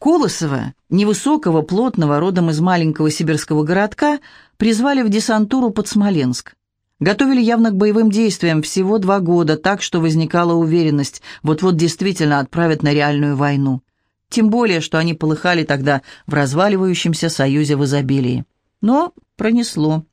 Колосова, невысокого, плотного, родом из маленького сибирского городка, призвали в десантуру под Смоленск. Готовили явно к боевым действиям всего два года, так что возникала уверенность, вот-вот действительно отправят на реальную войну. Тем более, что они полыхали тогда в разваливающемся союзе в изобилии. Но пронесло.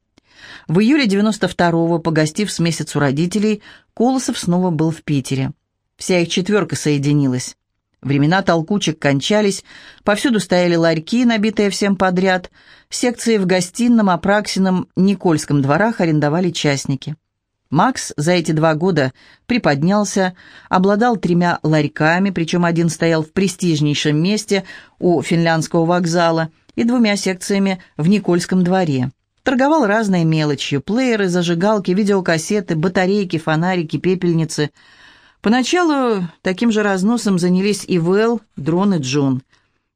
В июле 92-го, погостив с месяц у родителей, Колосов снова был в Питере. Вся их четверка соединилась. Времена толкучек кончались, повсюду стояли ларьки, набитые всем подряд, секции в гостином, Апраксином, Никольском дворах арендовали частники. Макс за эти два года приподнялся, обладал тремя ларьками, причем один стоял в престижнейшем месте у финляндского вокзала и двумя секциями в Никольском дворе. Торговал разной мелочью – плееры, зажигалки, видеокассеты, батарейки, фонарики, пепельницы – Поначалу таким же разносом занялись и Вэл, Дрон и Джон.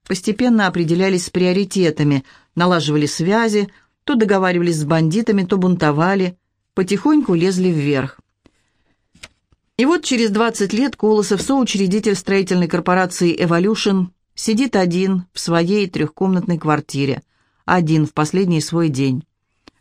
Постепенно определялись с приоритетами, налаживали связи, то договаривались с бандитами, то бунтовали, потихоньку лезли вверх. И вот через 20 лет Колосов, соучредитель строительной корпорации «Эволюшн», сидит один в своей трехкомнатной квартире, один в последний свой день.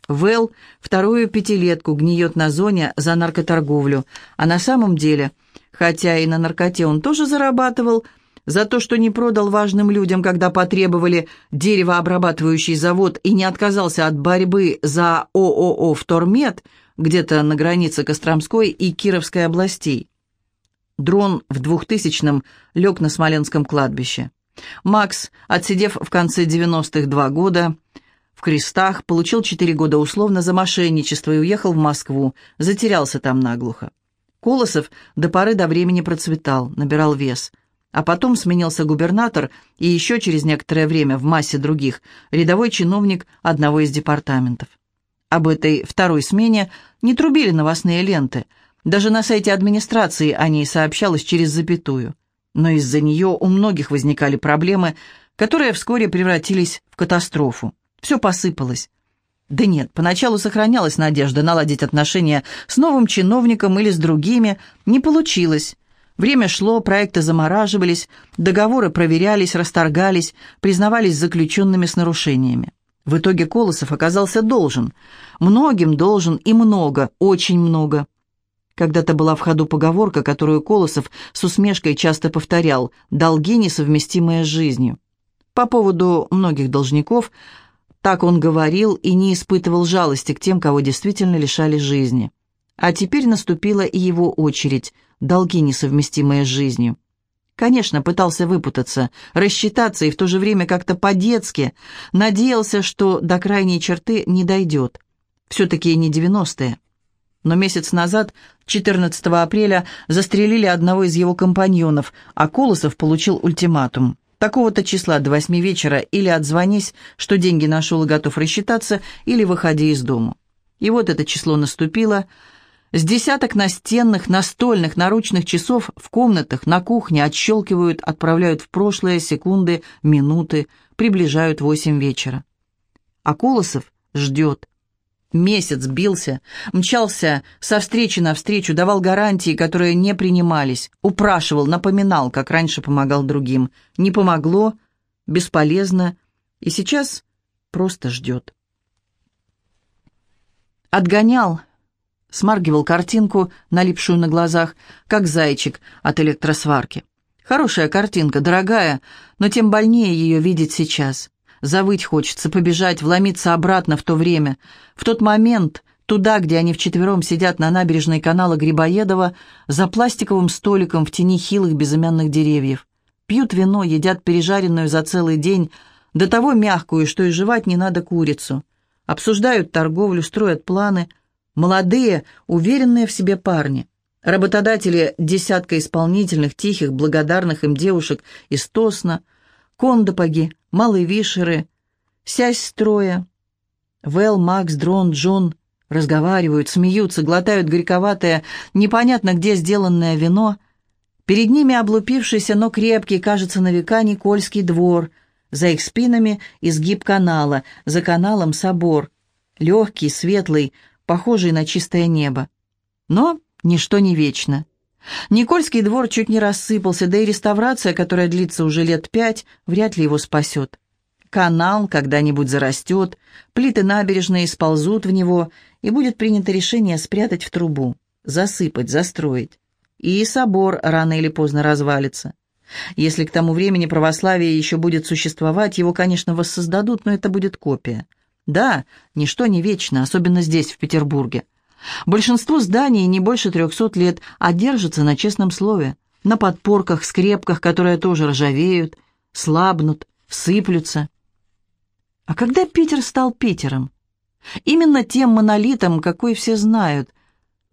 Вэл вторую пятилетку гниет на зоне за наркоторговлю, а на самом деле – хотя и на наркоте он тоже зарабатывал, за то, что не продал важным людям, когда потребовали деревообрабатывающий завод и не отказался от борьбы за ООО «Втормет» где-то на границе Костромской и Кировской областей. Дрон в 2000-м лег на Смоленском кладбище. Макс, отсидев в конце 90-х два года, в крестах, получил четыре года условно за мошенничество и уехал в Москву, затерялся там наглухо. Колосов до поры до времени процветал, набирал вес. А потом сменился губернатор и еще через некоторое время в массе других рядовой чиновник одного из департаментов. Об этой второй смене не трубили новостные ленты. Даже на сайте администрации о ней сообщалось через запятую. Но из-за нее у многих возникали проблемы, которые вскоре превратились в катастрофу. Все посыпалось. Да нет, поначалу сохранялась надежда наладить отношения с новым чиновником или с другими. Не получилось. Время шло, проекты замораживались, договоры проверялись, расторгались, признавались заключенными с нарушениями. В итоге Колосов оказался должен. Многим должен и много, очень много. Когда-то была в ходу поговорка, которую Колосов с усмешкой часто повторял «долги, несовместимые с жизнью». По поводу многих должников – так он говорил и не испытывал жалости к тем, кого действительно лишали жизни. А теперь наступила и его очередь, долги, несовместимые с жизнью. Конечно, пытался выпутаться, рассчитаться и в то же время как-то по-детски, надеялся, что до крайней черты не дойдет. Все-таки не девяностые. Но месяц назад, 14 апреля, застрелили одного из его компаньонов, а Колосов получил ультиматум. Такого-то числа до восьми вечера или отзвонись, что деньги нашел и готов рассчитаться, или выходи из дому. И вот это число наступило. С десяток настенных, настольных, наручных часов в комнатах, на кухне отщелкивают, отправляют в прошлое секунды, минуты, приближают восемь вечера. А Колосов ждет. Месяц бился, мчался со встречи на встречу, давал гарантии, которые не принимались, упрашивал, напоминал, как раньше помогал другим. Не помогло, бесполезно, и сейчас просто ждет. Отгонял, смаргивал картинку, налипшую на глазах, как зайчик от электросварки. Хорошая картинка, дорогая, но тем больнее ее видеть сейчас. Завыть хочется, побежать, вломиться обратно в то время, в тот момент, туда, где они вчетвером сидят на набережной канала Грибоедова, за пластиковым столиком в тени хилых безымянных деревьев. Пьют вино, едят пережаренную за целый день, до того мягкую, что и жевать не надо курицу. Обсуждают торговлю, строят планы. Молодые, уверенные в себе парни. Работодатели – десятка исполнительных, тихих, благодарных им девушек из Тосна, Кондопаги, Малые Вишеры, Сясь строя. Вэл, Макс, Дрон, Джон разговаривают, смеются, глотают горьковатое, непонятно где сделанное вино. Перед ними облупившийся, но крепкий, кажется, на века Никольский двор. За их спинами изгиб канала, за каналом собор. Легкий, светлый, похожий на чистое небо. Но ничто не вечно. Никольский двор чуть не рассыпался, да и реставрация, которая длится уже лет пять, вряд ли его спасет. Канал когда-нибудь зарастет, плиты набережной сползут в него, и будет принято решение спрятать в трубу, засыпать, застроить. И собор рано или поздно развалится. Если к тому времени православие еще будет существовать, его, конечно, воссоздадут, но это будет копия. Да, ничто не вечно, особенно здесь, в Петербурге. Большинство зданий не больше трехсот лет, а держатся на честном слове, на подпорках, скрепках, которые тоже ржавеют, слабнут, сыплются. А когда Питер стал Питером? Именно тем монолитом, какой все знают.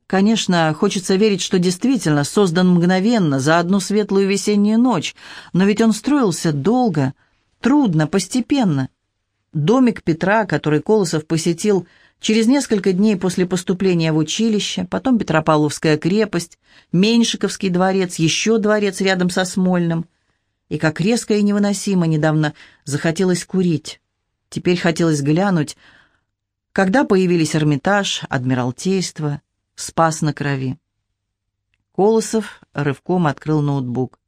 Конечно, хочется верить, что действительно создан мгновенно, за одну светлую весеннюю ночь, но ведь он строился долго, трудно, постепенно. Домик Петра, который Колосов посетил через несколько дней после поступления в училище, потом Петропавловская крепость, Меньшиковский дворец, еще дворец рядом со Смольным. И как резко и невыносимо недавно захотелось курить. Теперь хотелось глянуть, когда появились Эрмитаж, Адмиралтейство, Спас на крови. Колосов рывком открыл ноутбук.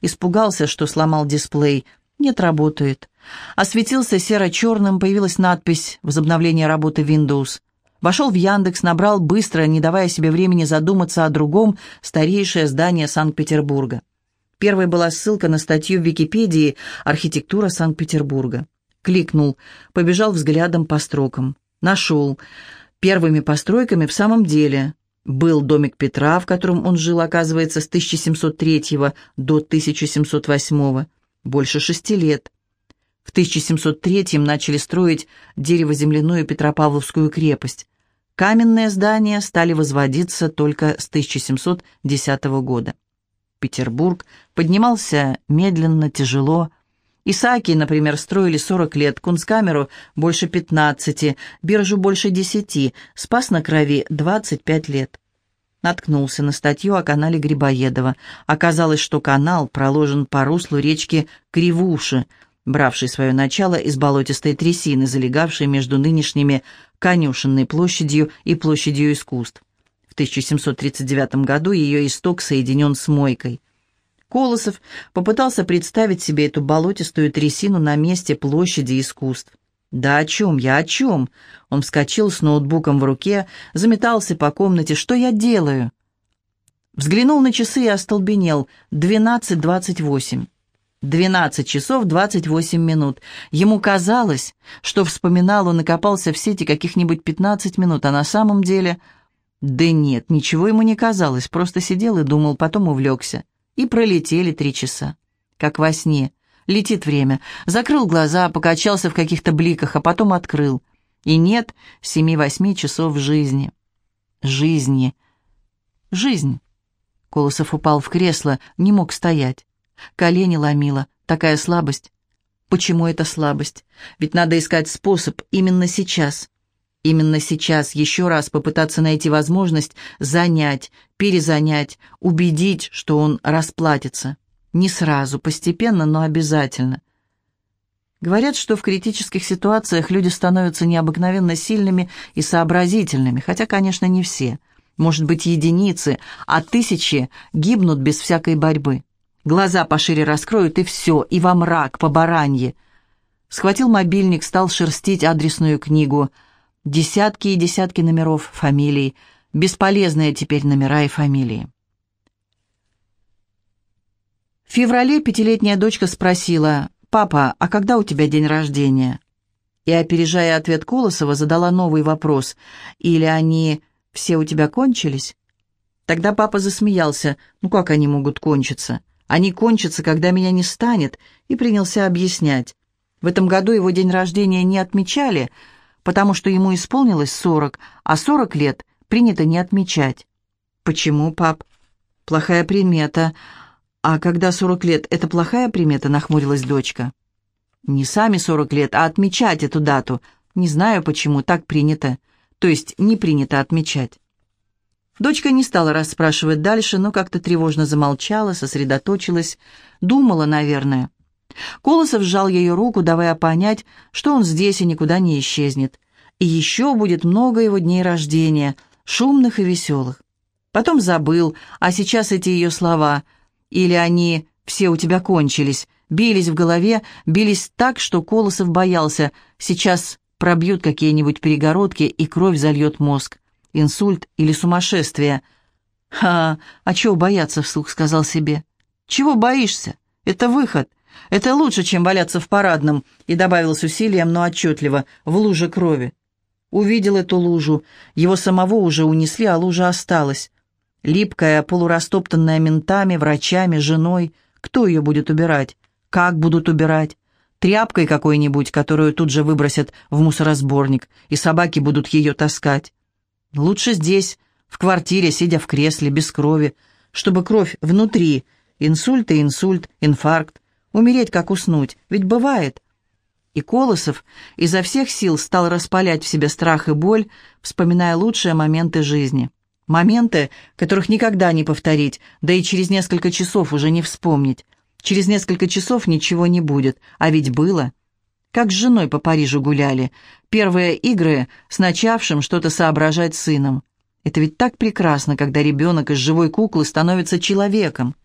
Испугался, что сломал дисплей. Нет, работает. Осветился серо-черным, появилась надпись «Возобновление работы Windows». Вошел в Яндекс, набрал быстро, не давая себе времени задуматься о другом, старейшее здание Санкт-Петербурга. Первой была ссылка на статью в Википедии «Архитектура Санкт-Петербурга». Кликнул, побежал взглядом по строкам. Нашел. Первыми постройками в самом деле был домик Петра, в котором он жил, оказывается, с 1703 до 1708, больше шести лет. В 1703 начали строить дерево-земляную Петропавловскую крепость. Каменные здания стали возводиться только с 1710 года. Петербург поднимался медленно, тяжело, Исааки, например, строили 40 лет, Кунсткамеру больше 15, биржу больше 10, спас на крови 25 лет. Наткнулся на статью о канале Грибоедова. Оказалось, что канал проложен по руслу речки Кривуши, бравшей свое начало из болотистой трясины, залегавшей между нынешними Конюшенной площадью и площадью искусств. В 1739 году ее исток соединен с Мойкой. Колосов попытался представить себе эту болотистую трясину на месте площади искусств. «Да о чем я, о чем?» Он вскочил с ноутбуком в руке, заметался по комнате. «Что я делаю?» Взглянул на часы и остолбенел. «Двенадцать двадцать восемь». Двенадцать часов двадцать восемь минут. Ему казалось, что вспоминал он и копался в сети каких-нибудь пятнадцать минут, а на самом деле... Да нет, ничего ему не казалось, просто сидел и думал, потом увлекся. И пролетели три часа. Как во сне. Летит время. Закрыл глаза, покачался в каких-то бликах, а потом открыл. И нет семи-восьми часов жизни. Жизни. Жизнь. Колосов упал в кресло, не мог стоять. Колени ломило. Такая слабость. Почему это слабость? Ведь надо искать способ именно сейчас. Именно сейчас еще раз попытаться найти возможность занять, перезанять, убедить, что он расплатится. Не сразу, постепенно, но обязательно. Говорят, что в критических ситуациях люди становятся необыкновенно сильными и сообразительными, хотя, конечно, не все. Может быть, единицы, а тысячи гибнут без всякой борьбы. Глаза пошире раскроют, и все, и во мрак, по баранье. Схватил мобильник, стал шерстить адресную книгу – Десятки и десятки номеров, фамилий. Бесполезные теперь номера и фамилии. В феврале пятилетняя дочка спросила, «Папа, а когда у тебя день рождения?» И, опережая ответ Колосова, задала новый вопрос, «Или они все у тебя кончились?» Тогда папа засмеялся, «Ну как они могут кончиться? Они кончатся, когда меня не станет», и принялся объяснять. В этом году его день рождения не отмечали, потому что ему исполнилось сорок, а сорок лет принято не отмечать. «Почему, пап?» «Плохая примета. А когда сорок лет, это плохая примета?» — нахмурилась дочка. «Не сами сорок лет, а отмечать эту дату. Не знаю, почему, так принято. То есть не принято отмечать». Дочка не стала расспрашивать дальше, но как-то тревожно замолчала, сосредоточилась, думала, наверное. Колосов сжал ее руку, давая понять, что он здесь и никуда не исчезнет. И еще будет много его дней рождения, шумных и веселых. Потом забыл, а сейчас эти ее слова. Или они все у тебя кончились, бились в голове, бились так, что Колосов боялся. Сейчас пробьют какие-нибудь перегородки, и кровь зальет мозг. Инсульт или сумасшествие. «Ха, а чего бояться?» — вслух сказал себе. «Чего боишься? Это выход. Это лучше, чем валяться в парадном», и добавил с усилием, но отчетливо, в луже крови. Увидел эту лужу. Его самого уже унесли, а лужа осталась. Липкая, полурастоптанная ментами, врачами, женой. Кто ее будет убирать? Как будут убирать? Тряпкой какой-нибудь, которую тут же выбросят в мусоросборник, и собаки будут ее таскать. Лучше здесь, в квартире, сидя в кресле, без крови, чтобы кровь внутри, инсульт и инсульт, инфаркт, умереть как уснуть, ведь бывает. И Колосов изо всех сил стал распалять в себе страх и боль, вспоминая лучшие моменты жизни. Моменты, которых никогда не повторить, да и через несколько часов уже не вспомнить. Через несколько часов ничего не будет, а ведь было. Как с женой по Парижу гуляли. Первые игры с начавшим что-то соображать сыном. Это ведь так прекрасно, когда ребенок из живой куклы становится человеком.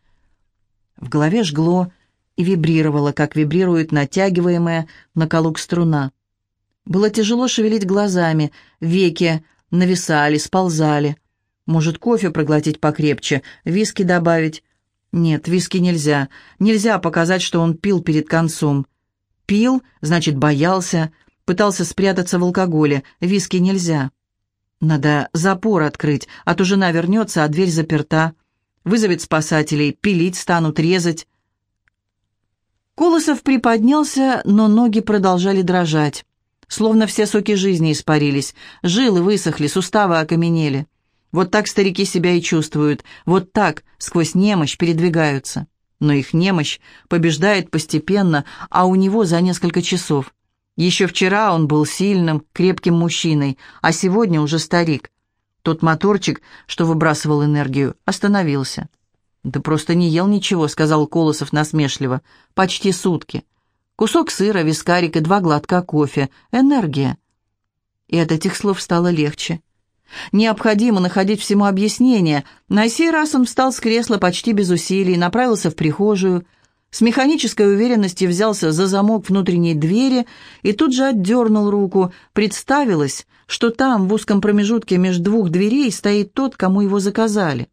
В голове жгло и вибрировало, как вибрирует натягиваемая на колук струна. Было тяжело шевелить глазами, веки нависали, сползали. Может, кофе проглотить покрепче, виски добавить? Нет, виски нельзя. Нельзя показать, что он пил перед концом. Пил, значит, боялся, пытался спрятаться в алкоголе. Виски нельзя. Надо запор открыть, а то жена вернется, а дверь заперта. Вызовет спасателей, пилить станут, резать. Колосов приподнялся, но ноги продолжали дрожать. Словно все соки жизни испарились, жилы высохли, суставы окаменели. Вот так старики себя и чувствуют, вот так сквозь немощь передвигаются. Но их немощь побеждает постепенно, а у него за несколько часов. Еще вчера он был сильным, крепким мужчиной, а сегодня уже старик. Тот моторчик, что выбрасывал энергию, остановился. «Да просто не ел ничего», — сказал Колосов насмешливо. «Почти сутки. Кусок сыра, вискарик и два глотка кофе. Энергия». И от этих слов стало легче. Необходимо находить всему объяснение. На сей раз он встал с кресла почти без усилий, направился в прихожую, с механической уверенностью взялся за замок внутренней двери и тут же отдернул руку. Представилось, что там, в узком промежутке между двух дверей, стоит тот, кому его заказали.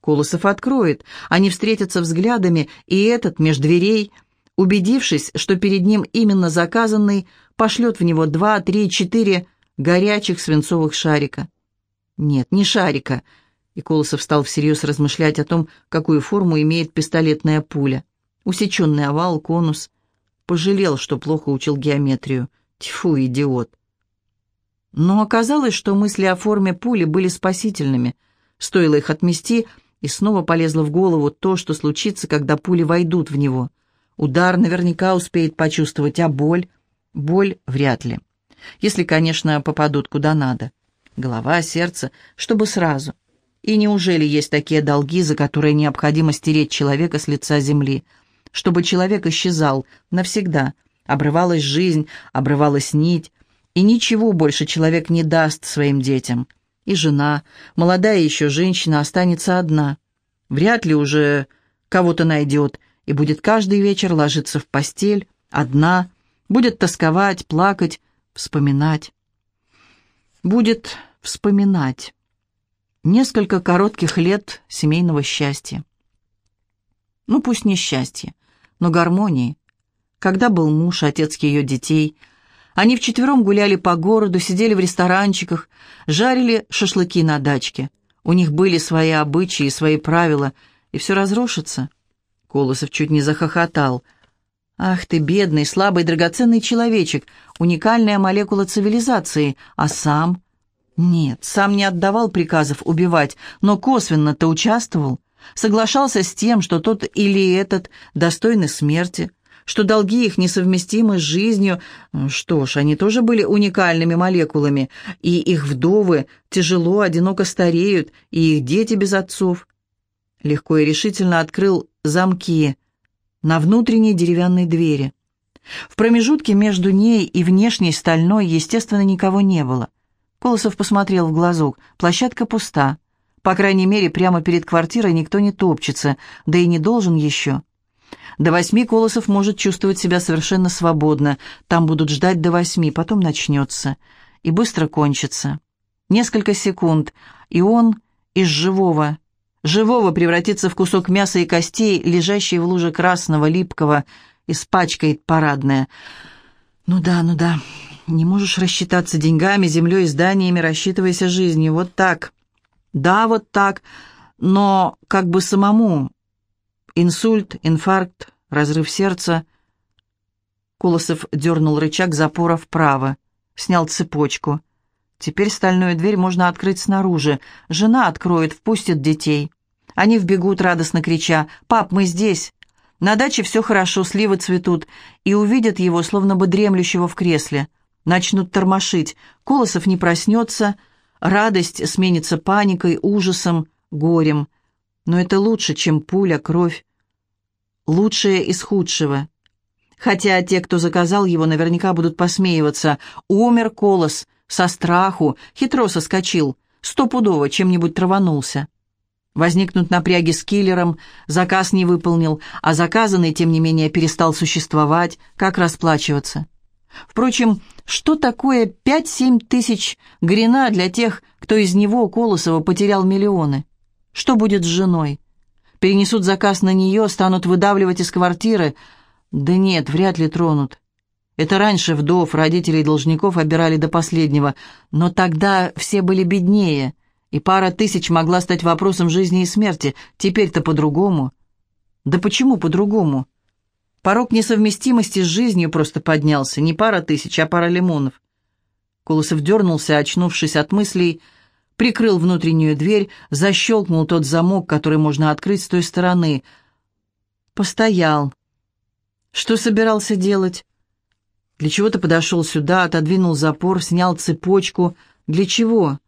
Колосов откроет, они встретятся взглядами, и этот, меж дверей, убедившись, что перед ним именно заказанный, пошлет в него два, три, четыре горячих свинцовых шарика. Нет, не шарика. И Колосов стал всерьез размышлять о том, какую форму имеет пистолетная пуля. Усеченный овал, конус. Пожалел, что плохо учил геометрию. Тьфу, идиот. Но оказалось, что мысли о форме пули были спасительными. Стоило их отмести, и снова полезло в голову то, что случится, когда пули войдут в него. Удар наверняка успеет почувствовать, а боль? Боль вряд ли. Если, конечно, попадут куда надо голова, сердце, чтобы сразу. И неужели есть такие долги, за которые необходимо стереть человека с лица земли? Чтобы человек исчезал навсегда, обрывалась жизнь, обрывалась нить, и ничего больше человек не даст своим детям. И жена, молодая еще женщина, останется одна. Вряд ли уже кого-то найдет, и будет каждый вечер ложиться в постель, одна, будет тосковать, плакать, вспоминать будет вспоминать. Несколько коротких лет семейного счастья. Ну, пусть не счастье, но гармонии. Когда был муж, отец ее детей, они вчетвером гуляли по городу, сидели в ресторанчиках, жарили шашлыки на дачке. У них были свои обычаи, свои правила, и все разрушится. Колосов чуть не захохотал. «Ах ты, бедный, слабый, драгоценный человечек, уникальная молекула цивилизации, а сам...» «Нет, сам не отдавал приказов убивать, но косвенно-то участвовал, соглашался с тем, что тот или этот достойны смерти, что долги их несовместимы с жизнью. Что ж, они тоже были уникальными молекулами, и их вдовы тяжело, одиноко стареют, и их дети без отцов». Легко и решительно открыл замки на внутренней деревянной двери. В промежутке между ней и внешней стальной, естественно, никого не было. Колосов посмотрел в глазок. Площадка пуста. По крайней мере, прямо перед квартирой никто не топчется, да и не должен еще. До восьми Колосов может чувствовать себя совершенно свободно. Там будут ждать до восьми, потом начнется. И быстро кончится. Несколько секунд, и он из живого, живого превратится в кусок мяса и костей, лежащий в луже красного, липкого, испачкает парадное. Ну да, ну да, не можешь рассчитаться деньгами, землей, зданиями, рассчитывайся жизнью. Вот так. Да, вот так. Но как бы самому. Инсульт, инфаркт, разрыв сердца. Колосов дернул рычаг запора вправо, снял цепочку. Теперь стальную дверь можно открыть снаружи. Жена откроет, впустит детей. Они вбегут, радостно крича «Пап, мы здесь!» На даче все хорошо, сливы цветут, и увидят его, словно бы дремлющего в кресле. Начнут тормошить, Колосов не проснется, радость сменится паникой, ужасом, горем. Но это лучше, чем пуля, кровь. Лучшее из худшего. Хотя те, кто заказал его, наверняка будут посмеиваться. Умер Колос, со страху, хитро соскочил, стопудово чем-нибудь траванулся. Возникнут напряги с киллером, заказ не выполнил, а заказанный, тем не менее, перестал существовать, как расплачиваться. Впрочем, что такое пять-семь тысяч грина для тех, кто из него, Колосова, потерял миллионы? Что будет с женой? Перенесут заказ на нее, станут выдавливать из квартиры? Да нет, вряд ли тронут. Это раньше вдов, родителей должников обирали до последнего, но тогда все были беднее – и пара тысяч могла стать вопросом жизни и смерти. Теперь-то по-другому. Да почему по-другому? Порог несовместимости с жизнью просто поднялся. Не пара тысяч, а пара лимонов. Колосов дернулся, очнувшись от мыслей, прикрыл внутреннюю дверь, защелкнул тот замок, который можно открыть с той стороны. Постоял. Что собирался делать? Для чего-то подошел сюда, отодвинул запор, снял цепочку. Для чего?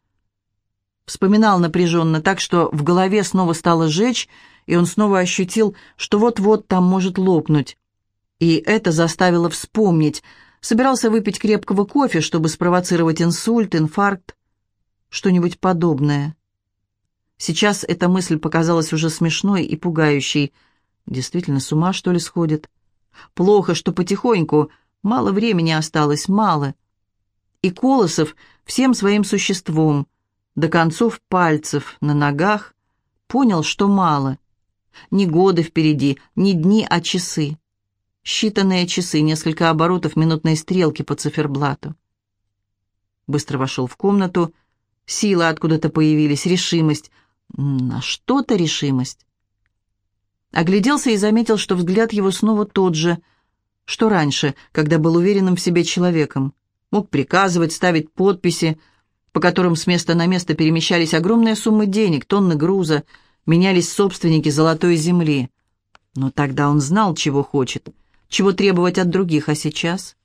Вспоминал напряженно так, что в голове снова стало жечь, и он снова ощутил, что вот-вот там может лопнуть. И это заставило вспомнить. Собирался выпить крепкого кофе, чтобы спровоцировать инсульт, инфаркт, что-нибудь подобное. Сейчас эта мысль показалась уже смешной и пугающей. Действительно, с ума, что ли, сходит? Плохо, что потихоньку, мало времени осталось, мало. И Колосов всем своим существом — до концов пальцев на ногах, понял, что мало. Не годы впереди, не дни, а часы. Считанные часы, несколько оборотов минутной стрелки по циферблату. Быстро вошел в комнату. Силы откуда-то появились, решимость. На что-то решимость. Огляделся и заметил, что взгляд его снова тот же, что раньше, когда был уверенным в себе человеком. Мог приказывать, ставить подписи, по которым с места на место перемещались огромные суммы денег, тонны груза, менялись собственники золотой земли. Но тогда он знал, чего хочет, чего требовать от других, а сейчас?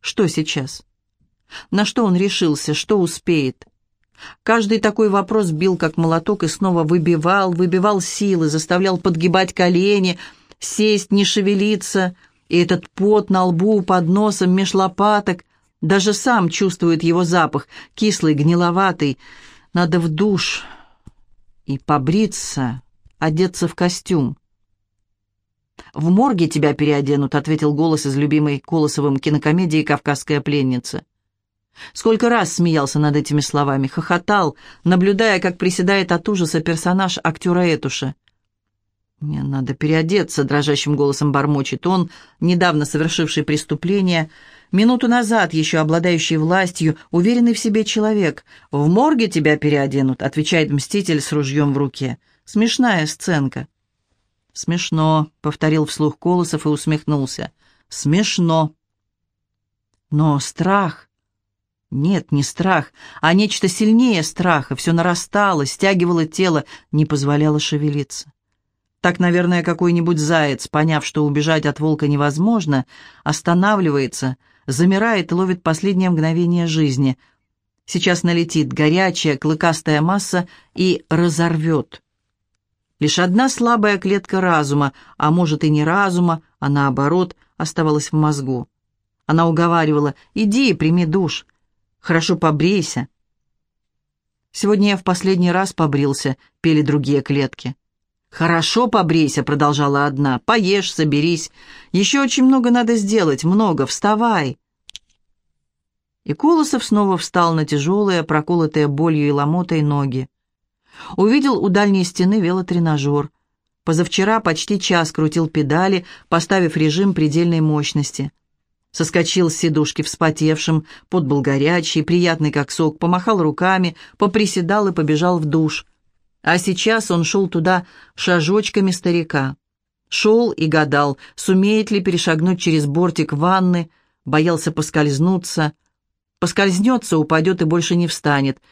Что сейчас? На что он решился, что успеет? Каждый такой вопрос бил как молоток и снова выбивал, выбивал силы, заставлял подгибать колени, сесть, не шевелиться, и этот пот на лбу, под носом, меж лопаток, даже сам чувствует его запах, кислый, гниловатый. Надо в душ и побриться, одеться в костюм. «В морге тебя переоденут», — ответил голос из любимой Колосовым кинокомедии «Кавказская пленница». Сколько раз смеялся над этими словами, хохотал, наблюдая, как приседает от ужаса персонаж актера Этуша. «Мне надо переодеться», — дрожащим голосом бормочет он, недавно совершивший преступление, минуту назад еще обладающий властью, уверенный в себе человек. «В морге тебя переоденут», — отвечает мститель с ружьем в руке. Смешная сценка. «Смешно», — повторил вслух Колосов и усмехнулся. «Смешно». Но страх... Нет, не страх, а нечто сильнее страха. Все нарастало, стягивало тело, не позволяло шевелиться. Так, наверное, какой-нибудь заяц, поняв, что убежать от волка невозможно, останавливается, замирает и ловит последнее мгновение жизни. Сейчас налетит горячая, клыкастая масса и разорвет. Лишь одна слабая клетка разума, а может и не разума, а наоборот, оставалась в мозгу. Она уговаривала «иди прими душ, хорошо побрейся». Сегодня я в последний раз побрился, пели другие клетки. «Хорошо побрейся», — продолжала одна. «Поешь, соберись. Еще очень много надо сделать, много. Вставай». И Колосов снова встал на тяжелые, проколотые болью и ломотой ноги. Увидел у дальней стены велотренажер. Позавчера почти час крутил педали, поставив режим предельной мощности. Соскочил с сидушки вспотевшим, пот был горячий, приятный как сок, помахал руками, поприседал и побежал в душ. А сейчас он шел туда шажочками старика. Шел и гадал, сумеет ли перешагнуть через бортик ванны, боялся поскользнуться. Поскользнется, упадет и больше не встанет.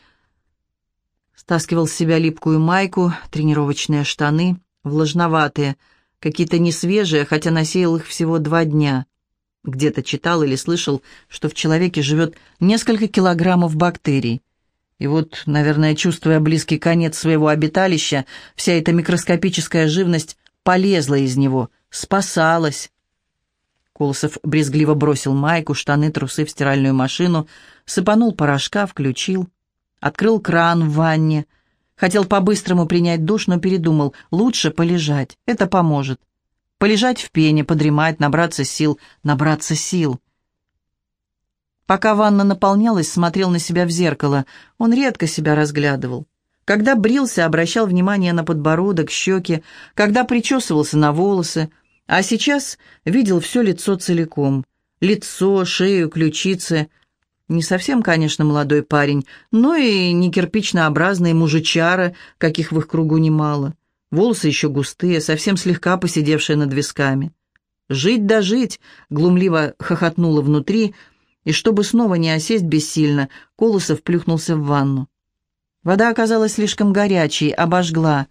Стаскивал с себя липкую майку, тренировочные штаны — влажноватые, какие-то несвежие, хотя насеял их всего два дня. Где-то читал или слышал, что в человеке живет несколько килограммов бактерий. И вот, наверное, чувствуя близкий конец своего обиталища, вся эта микроскопическая живность полезла из него, спасалась. Колосов брезгливо бросил майку, штаны, трусы в стиральную машину, сыпанул порошка, включил, открыл кран в ванне, Хотел по-быстрому принять душ, но передумал. Лучше полежать. Это поможет. Полежать в пене, подремать, набраться сил. Набраться сил. Пока ванна наполнялась, смотрел на себя в зеркало. Он редко себя разглядывал. Когда брился, обращал внимание на подбородок, щеки, когда причесывался на волосы, а сейчас видел все лицо целиком. Лицо, шею, ключицы — не совсем, конечно, молодой парень, но и не кирпичнообразный мужичара, каких в их кругу немало. Волосы еще густые, совсем слегка посидевшие над висками. «Жить да жить!» — глумливо хохотнуло внутри, и чтобы снова не осесть бессильно, Колосов плюхнулся в ванну. Вода оказалась слишком горячей, обожгла,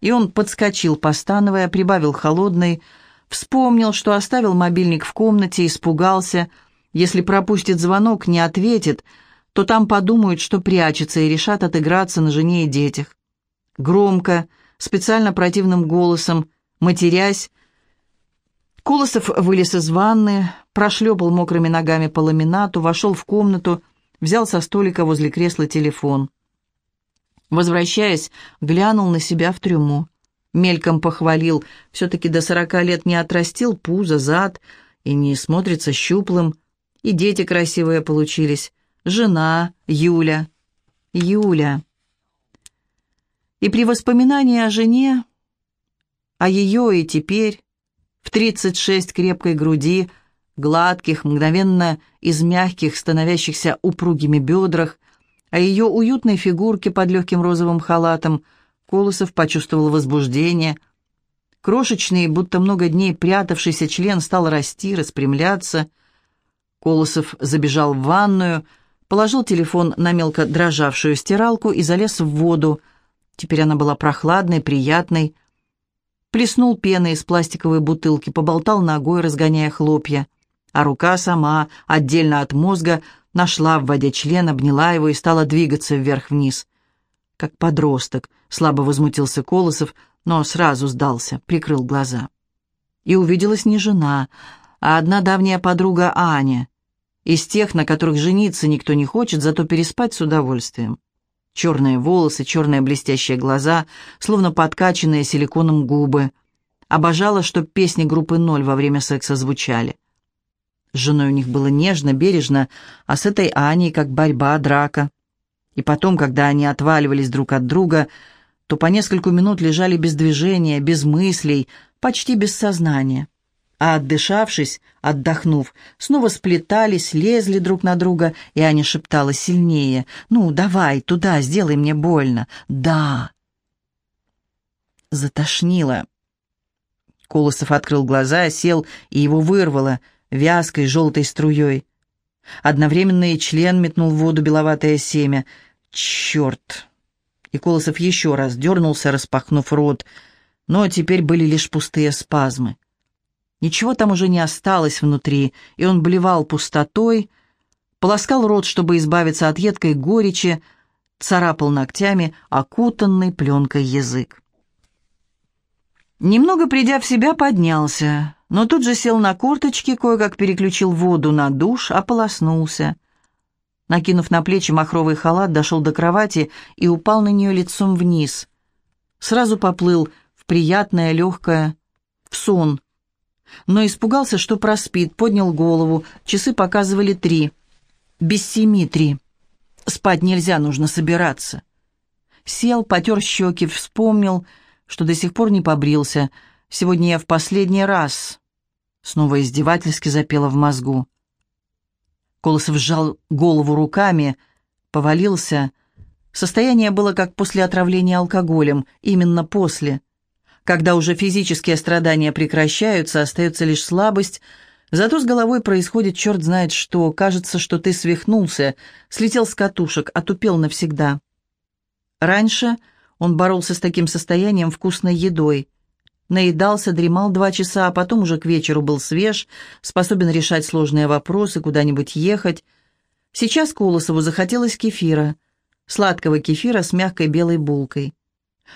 и он подскочил, постановая, прибавил холодной, вспомнил, что оставил мобильник в комнате, испугался — если пропустит звонок, не ответит, то там подумают, что прячется, и решат отыграться на жене и детях. Громко, специально противным голосом, матерясь, Колосов вылез из ванны, прошлепал мокрыми ногами по ламинату, вошел в комнату, взял со столика возле кресла телефон. Возвращаясь, глянул на себя в трюму. Мельком похвалил, все-таки до сорока лет не отрастил пузо, зад и не смотрится щуплым. И дети красивые получились. Жена Юля. Юля. И при воспоминании о жене, о ее и теперь, в 36 крепкой груди, гладких, мгновенно из мягких, становящихся упругими бедрах, о ее уютной фигурке под легким розовым халатом, Колосов почувствовал возбуждение. Крошечный, будто много дней прятавшийся член стал расти, распрямляться — Колосов забежал в ванную, положил телефон на мелко дрожавшую стиралку и залез в воду. Теперь она была прохладной, приятной. Плеснул пеной из пластиковой бутылки, поболтал ногой, разгоняя хлопья. А рука сама, отдельно от мозга, нашла в воде член, обняла его и стала двигаться вверх-вниз. Как подросток, слабо возмутился Колосов, но сразу сдался, прикрыл глаза. И увиделась не жена, а одна давняя подруга Аня, из тех, на которых жениться никто не хочет, зато переспать с удовольствием. Черные волосы, черные блестящие глаза, словно подкачанные силиконом губы. Обожала, чтоб песни группы «Ноль» во время секса звучали. С женой у них было нежно, бережно, а с этой Аней как борьба, драка. И потом, когда они отваливались друг от друга, то по несколько минут лежали без движения, без мыслей, почти без сознания а отдышавшись, отдохнув, снова сплетались, лезли друг на друга, и Аня шептала сильнее. «Ну, давай, туда, сделай мне больно». «Да». Затошнило. Колосов открыл глаза, сел, и его вырвало вязкой желтой струей. Одновременно и член метнул в воду беловатое семя. «Черт!» И Колосов еще раз дернулся, распахнув рот, но теперь были лишь пустые спазмы. Ничего там уже не осталось внутри, и он блевал пустотой, полоскал рот, чтобы избавиться от едкой горечи, царапал ногтями окутанный пленкой язык. Немного придя в себя, поднялся, но тут же сел на корточки, кое-как переключил воду на душ, ополоснулся. Накинув на плечи махровый халат, дошел до кровати и упал на нее лицом вниз. Сразу поплыл в приятное, легкое, в сон. Но испугался, что проспит, поднял голову, часы показывали три. Без семи три. Спать нельзя, нужно собираться. Сел, потер щеки, вспомнил, что до сих пор не побрился. Сегодня я в последний раз. Снова издевательски запела в мозгу. Колосов сжал голову руками, повалился. Состояние было как после отравления алкоголем, именно после. Когда уже физические страдания прекращаются, остается лишь слабость, зато с головой происходит черт знает что. Кажется, что ты свихнулся, слетел с катушек, отупел навсегда. Раньше он боролся с таким состоянием вкусной едой. Наедался, дремал два часа, а потом уже к вечеру был свеж, способен решать сложные вопросы, куда-нибудь ехать. Сейчас Колосову захотелось кефира, сладкого кефира с мягкой белой булкой.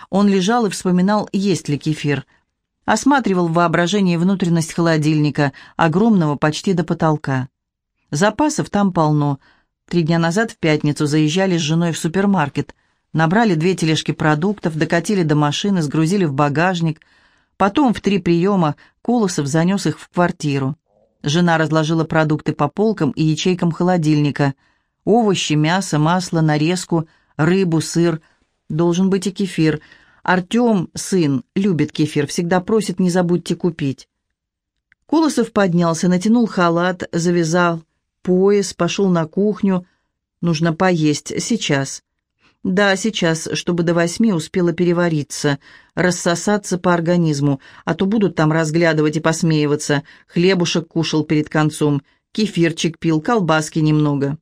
Он лежал и вспоминал, есть ли кефир. Осматривал в воображении внутренность холодильника, огромного почти до потолка. Запасов там полно. Три дня назад в пятницу заезжали с женой в супермаркет. Набрали две тележки продуктов, докатили до машины, сгрузили в багажник – Потом в три приема Колосов занес их в квартиру. Жена разложила продукты по полкам и ячейкам холодильника. Овощи, мясо, масло, нарезку, рыбу, сыр. Должен быть и кефир. Артем, сын, любит кефир, всегда просит, не забудьте купить. Колосов поднялся, натянул халат, завязал пояс, пошел на кухню. Нужно поесть сейчас. Да, сейчас, чтобы до восьми успела перевариться, рассосаться по организму, а то будут там разглядывать и посмеиваться. Хлебушек кушал перед концом, кефирчик пил, колбаски немного.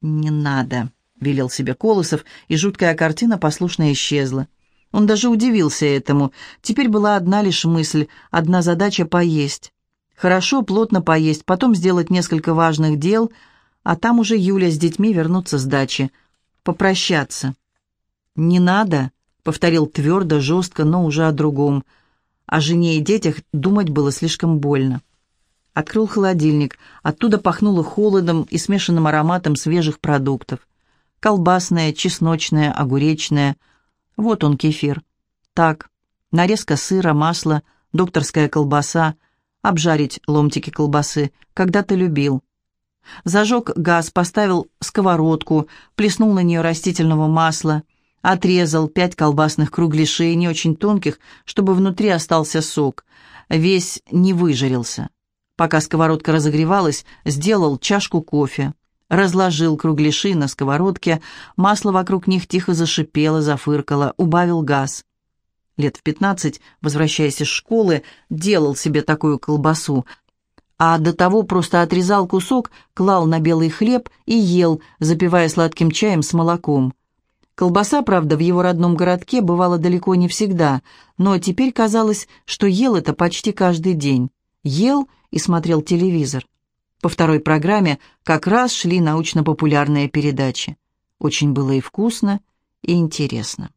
«Не надо», — велел себе Колосов, и жуткая картина послушно исчезла. Он даже удивился этому. Теперь была одна лишь мысль, одна задача — поесть. Хорошо, плотно поесть, потом сделать несколько важных дел, а там уже Юля с детьми вернутся с дачи — попрощаться. «Не надо», — повторил твердо, жестко, но уже о другом. О жене и детях думать было слишком больно. Открыл холодильник. Оттуда пахнуло холодом и смешанным ароматом свежих продуктов. Колбасное, чесночное, огуречное. Вот он, кефир. Так, нарезка сыра, масла, докторская колбаса, обжарить ломтики колбасы. Когда-то любил. Зажег газ, поставил сковородку, плеснул на нее растительного масла, отрезал пять колбасных кругляшей, не очень тонких, чтобы внутри остался сок. Весь не выжарился. Пока сковородка разогревалась, сделал чашку кофе. Разложил кругляши на сковородке, масло вокруг них тихо зашипело, зафыркало, убавил газ. Лет в пятнадцать, возвращаясь из школы, делал себе такую колбасу, а до того просто отрезал кусок, клал на белый хлеб и ел, запивая сладким чаем с молоком. Колбаса, правда, в его родном городке бывала далеко не всегда, но теперь казалось, что ел это почти каждый день. Ел и смотрел телевизор. По второй программе как раз шли научно-популярные передачи. Очень было и вкусно, и интересно.